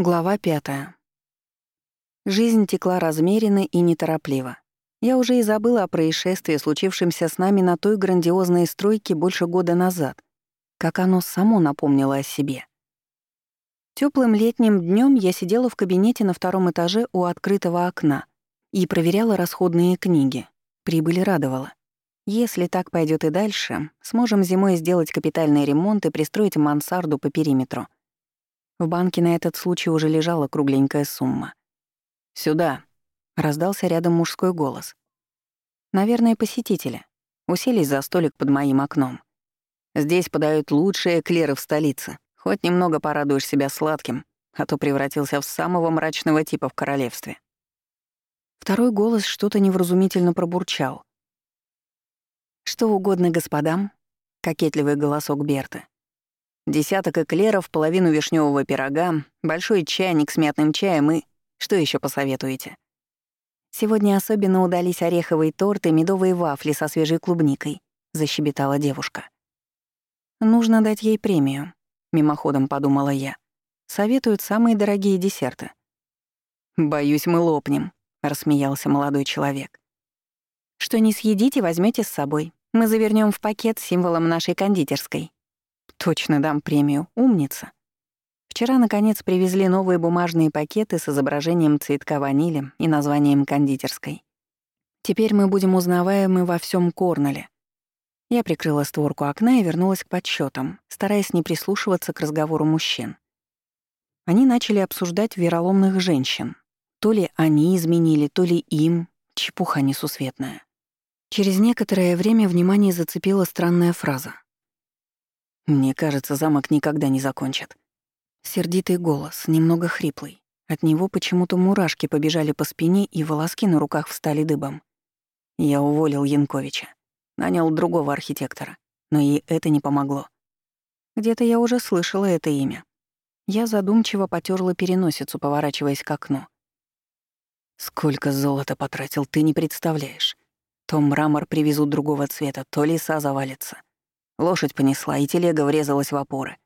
Глава пятая. Жизнь текла размеренно и неторопливо. Я уже и забыла о происшествии, случившемся с нами на той грандиозной стройке больше года назад, как оно само напомнило о себе. Теплым летним днем я сидела в кабинете на втором этаже у открытого окна и проверяла расходные книги. Прибыль радовала. Если так пойдет и дальше, сможем зимой сделать капитальный ремонт и пристроить мансарду по периметру — в банке на этот случай уже лежала кругленькая сумма. «Сюда», — раздался рядом мужской голос. «Наверное, посетители. Уселись за столик под моим окном. Здесь подают лучшие эклеры в столице. Хоть немного порадуешь себя сладким, а то превратился в самого мрачного типа в королевстве». Второй голос что-то невразумительно пробурчал. «Что угодно господам», — кокетливый голосок Берты. Десяток эклеров, половину вишневого пирога, большой чайник с мятным чаем и... Что еще посоветуете? Сегодня особенно удались ореховый торт и медовые вафли со свежей клубникой, защебетала девушка. Нужно дать ей премию, мимоходом подумала я. Советуют самые дорогие десерты. Боюсь, мы лопнем, рассмеялся молодой человек. Что не съедите, возьмете с собой. Мы завернем в пакет с символом нашей кондитерской. Точно дам премию. Умница. Вчера, наконец, привезли новые бумажные пакеты с изображением цветка ванили и названием кондитерской. Теперь мы будем узнаваемы во всем Корнеле. Я прикрыла створку окна и вернулась к подсчетам, стараясь не прислушиваться к разговору мужчин. Они начали обсуждать вероломных женщин. То ли они изменили, то ли им. Чепуха несусветная. Через некоторое время внимание зацепила странная фраза. Мне кажется, замок никогда не закончат. Сердитый голос, немного хриплый. От него почему-то мурашки побежали по спине, и волоски на руках встали дыбом. Я уволил Янковича. Нанял другого архитектора. Но и это не помогло. Где-то я уже слышала это имя. Я задумчиво потерла переносицу, поворачиваясь к окну. Сколько золота потратил, ты не представляешь. То мрамор привезут другого цвета, то леса завалится. Лошадь понесла, и телега врезалась в опоры.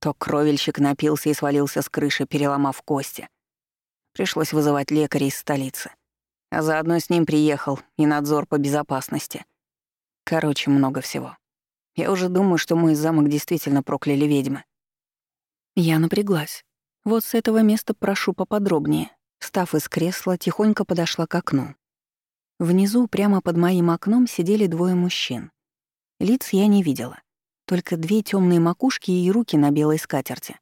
То кровельщик напился и свалился с крыши, переломав кости. Пришлось вызывать лекаря из столицы. А заодно с ним приехал и надзор по безопасности. Короче, много всего. Я уже думаю, что мой замок действительно прокляли ведьмы. Я напряглась. Вот с этого места прошу поподробнее. Став из кресла, тихонько подошла к окну. Внизу, прямо под моим окном, сидели двое мужчин. Лиц я не видела. Только две темные макушки и руки на белой скатерти.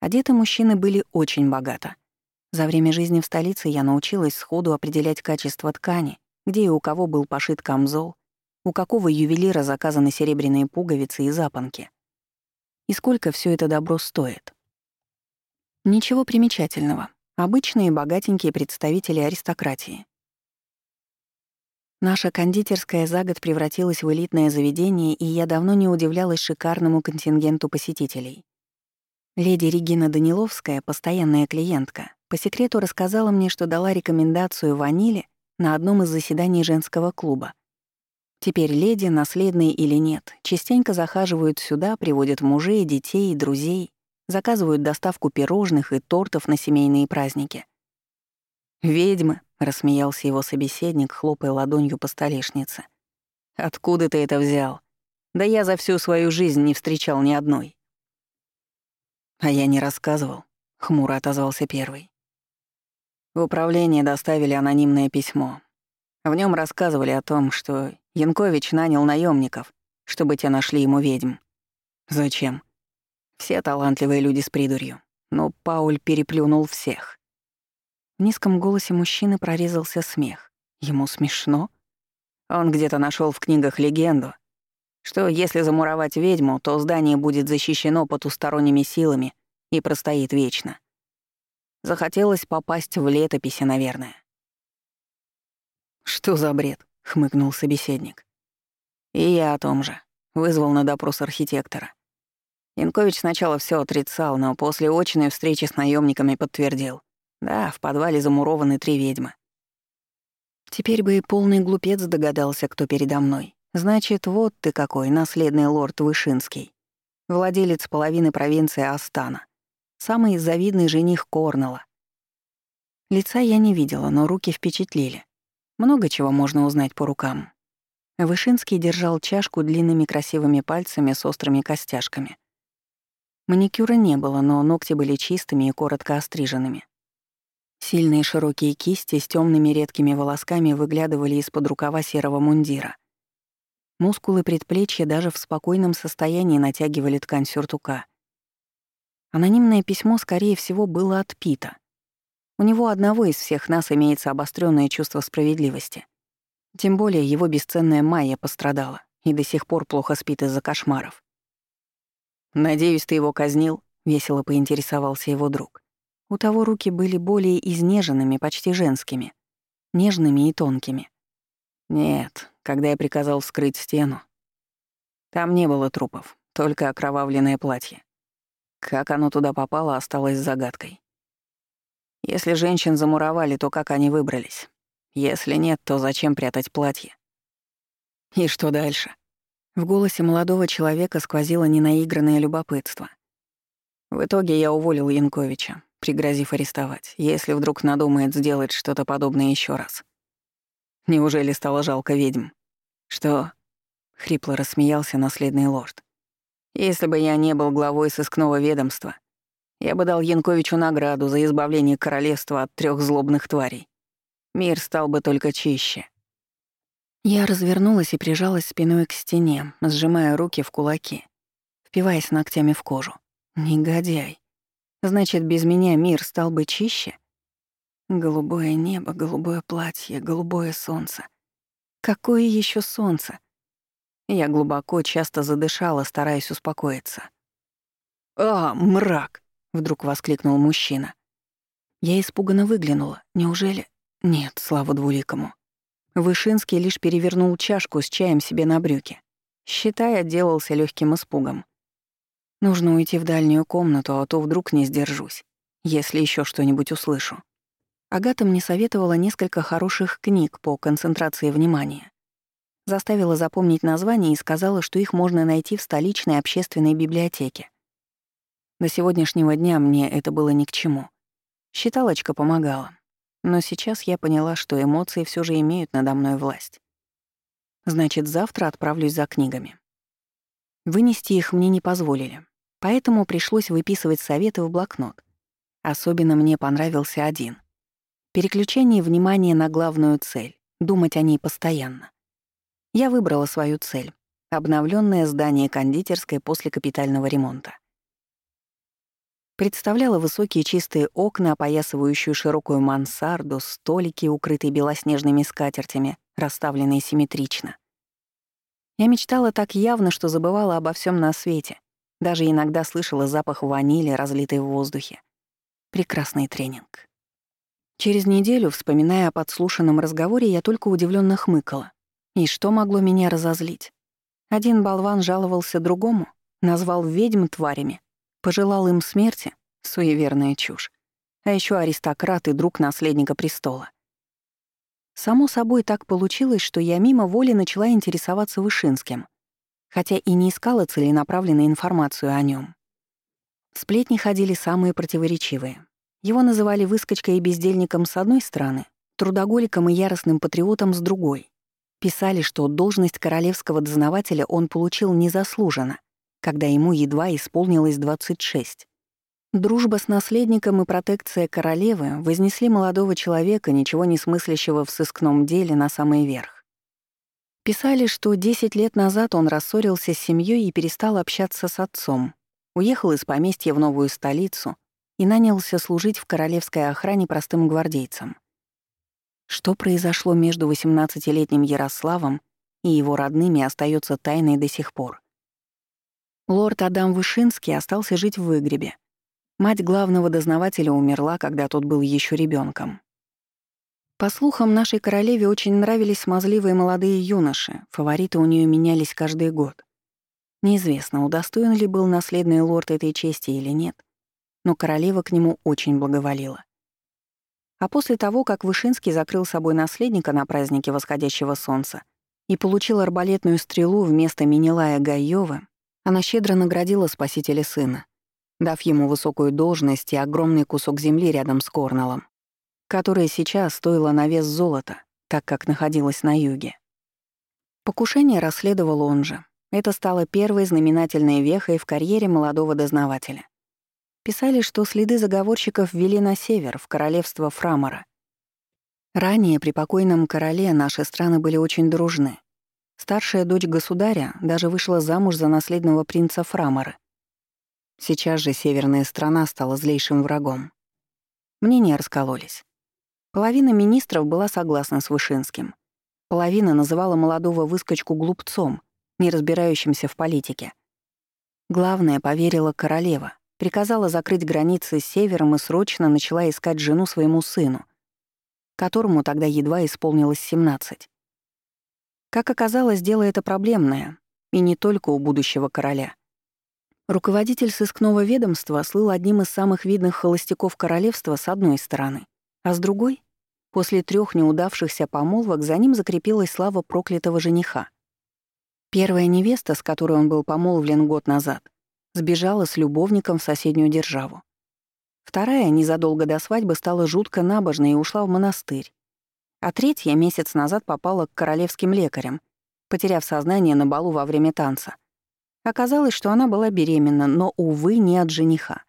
Одеты мужчины были очень богато. За время жизни в столице я научилась сходу определять качество ткани, где и у кого был пошит камзол, у какого ювелира заказаны серебряные пуговицы и запонки. И сколько все это добро стоит. Ничего примечательного. Обычные богатенькие представители аристократии. Наша кондитерская за год превратилась в элитное заведение, и я давно не удивлялась шикарному контингенту посетителей. Леди Регина Даниловская, постоянная клиентка, по секрету рассказала мне, что дала рекомендацию ванили на одном из заседаний женского клуба. Теперь леди, наследные или нет, частенько захаживают сюда, приводят мужей, детей, друзей, заказывают доставку пирожных и тортов на семейные праздники. «Ведьмы», — рассмеялся его собеседник, хлопая ладонью по столешнице. «Откуда ты это взял? Да я за всю свою жизнь не встречал ни одной». «А я не рассказывал», — хмуро отозвался первый. В управление доставили анонимное письмо. В нем рассказывали о том, что Янкович нанял наемников, чтобы те нашли ему ведьм. Зачем? Все талантливые люди с придурью. Но Пауль переплюнул всех. В низком голосе мужчины прорезался смех. Ему смешно? Он где-то нашел в книгах легенду, что если замуровать ведьму, то здание будет защищено потусторонними силами и простоит вечно. Захотелось попасть в летописи, наверное. «Что за бред?» — хмыкнул собеседник. «И я о том же. Вызвал на допрос архитектора. Янкович сначала все отрицал, но после очной встречи с наемниками подтвердил. Да, в подвале замурованы три ведьмы. Теперь бы и полный глупец догадался, кто передо мной. Значит, вот ты какой, наследный лорд Вышинский. Владелец половины провинции Астана. самый завидный жених Корнелла. Лица я не видела, но руки впечатлили. Много чего можно узнать по рукам. Вышинский держал чашку длинными красивыми пальцами с острыми костяшками. Маникюра не было, но ногти были чистыми и коротко остриженными. Сильные широкие кисти с темными редкими волосками выглядывали из-под рукава серого мундира. Мускулы предплечья даже в спокойном состоянии натягивали ткань сюртука. Анонимное письмо, скорее всего, было от Пита. У него одного из всех нас имеется обостренное чувство справедливости. Тем более его бесценная Майя пострадала и до сих пор плохо спит из-за кошмаров. «Надеюсь, ты его казнил?» — весело поинтересовался его друг. У того руки были более изнеженными, почти женскими, нежными и тонкими. Нет, когда я приказал вскрыть стену, там не было трупов, только окровавленное платье. Как оно туда попало, осталось загадкой. Если женщин замуровали, то как они выбрались? Если нет, то зачем прятать платье? И что дальше? В голосе молодого человека сквозило ненаигранное любопытство. В итоге я уволил Янковича, пригрозив арестовать, если вдруг надумает сделать что-то подобное еще раз. Неужели стало жалко ведьм? Что? Хрипло рассмеялся наследный лорд. Если бы я не был главой сыскного ведомства, я бы дал Янковичу награду за избавление королевства от трех злобных тварей. Мир стал бы только чище. Я развернулась и прижалась спиной к стене, сжимая руки в кулаки, впиваясь ногтями в кожу. Негодяй. Значит, без меня мир стал бы чище? Голубое небо, голубое платье, голубое солнце. Какое еще солнце? Я глубоко, часто задышала, стараясь успокоиться. «А, мрак!» — вдруг воскликнул мужчина. Я испуганно выглянула. Неужели... Нет, слава двуликому. Вышинский лишь перевернул чашку с чаем себе на брюки. Считай, отделался легким испугом. Нужно уйти в дальнюю комнату, а то вдруг не сдержусь, если еще что-нибудь услышу. Агата мне советовала несколько хороших книг по концентрации внимания. Заставила запомнить названия и сказала, что их можно найти в столичной общественной библиотеке. До сегодняшнего дня мне это было ни к чему. Считалочка помогала. Но сейчас я поняла, что эмоции все же имеют надо мной власть. Значит, завтра отправлюсь за книгами. Вынести их мне не позволили. Поэтому пришлось выписывать советы в блокнот. Особенно мне понравился один. Переключение внимания на главную цель, думать о ней постоянно. Я выбрала свою цель — обновленное здание кондитерской после капитального ремонта. Представляла высокие чистые окна, опоясывающую широкую мансарду, столики, укрытые белоснежными скатертями, расставленные симметрично. Я мечтала так явно, что забывала обо всем на свете, даже иногда слышала запах ванили, разлитый в воздухе. Прекрасный тренинг. Через неделю, вспоминая о подслушанном разговоре, я только удивленно хмыкала. И что могло меня разозлить? Один болван жаловался другому, назвал ведьм тварями, пожелал им смерти — суеверная чушь. А еще аристократ и друг наследника престола. Само собой так получилось, что я мимо воли начала интересоваться Вышинским хотя и не искала целенаправленной информацию о нем. Сплетни ходили самые противоречивые. Его называли выскочкой и бездельником с одной стороны, трудоголиком и яростным патриотом с другой. Писали, что должность королевского дознавателя он получил незаслуженно, когда ему едва исполнилось 26. Дружба с наследником и протекция королевы вознесли молодого человека, ничего не смыслящего в сыскном деле, на самый верх. Писали, что 10 лет назад он рассорился с семьей и перестал общаться с отцом, уехал из поместья в новую столицу и нанялся служить в королевской охране простым гвардейцем. Что произошло между 18-летним Ярославом и его родными остается тайной до сих пор. Лорд Адам Вышинский остался жить в выгребе. Мать главного дознавателя умерла, когда тот был еще ребенком. По слухам, нашей королеве очень нравились смазливые молодые юноши, фавориты у нее менялись каждый год. Неизвестно, удостоен ли был наследный лорд этой чести или нет, но королева к нему очень благоволила. А после того, как Вышинский закрыл собой наследника на празднике восходящего солнца и получил арбалетную стрелу вместо Минилая Гайёва, она щедро наградила спасителя сына. дав ему высокую должность и огромный кусок земли рядом с Корнеллом, которая сейчас стоила на вес золота, так как находилась на юге. Покушение расследовал он же. Это стало первой знаменательной вехой в карьере молодого дознавателя. Писали, что следы заговорщиков вели на север, в королевство Фрамора. Ранее при покойном короле наши страны были очень дружны. Старшая дочь государя даже вышла замуж за наследного принца Фрамора. Сейчас же северная страна стала злейшим врагом. Мнения раскололись. Половина министров была согласна с Вышинским. Половина называла молодого выскочку глупцом, не разбирающимся в политике. Главное, поверила королева, приказала закрыть границы с севером и срочно начала искать жену своему сыну, которому тогда едва исполнилось 17. Как оказалось, дело это проблемное, и не только у будущего короля. Руководитель сыскного ведомства слыл одним из самых видных холостяков королевства с одной стороны, а с другой, после трех неудавшихся помолвок, за ним закрепилась слава проклятого жениха. Первая невеста, с которой он был помолвлен год назад, сбежала с любовником в соседнюю державу. Вторая, незадолго до свадьбы, стала жутко набожной и ушла в монастырь. А третья месяц назад попала к королевским лекарям, потеряв сознание на балу во время танца. Оказалось, что она была беременна, но, увы, не от жениха.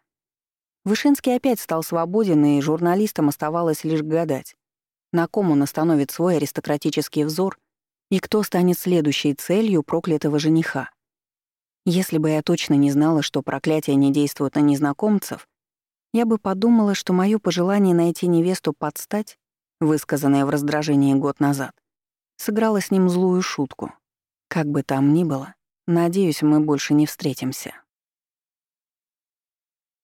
Вышинский опять стал свободен, и журналистам оставалось лишь гадать, на ком он остановит свой аристократический взор и кто станет следующей целью проклятого жениха. Если бы я точно не знала, что проклятие не действует на незнакомцев, я бы подумала, что моё пожелание найти невесту под стать, высказанное в раздражении год назад, сыграло с ним злую шутку. Как бы там ни было, надеюсь, мы больше не встретимся.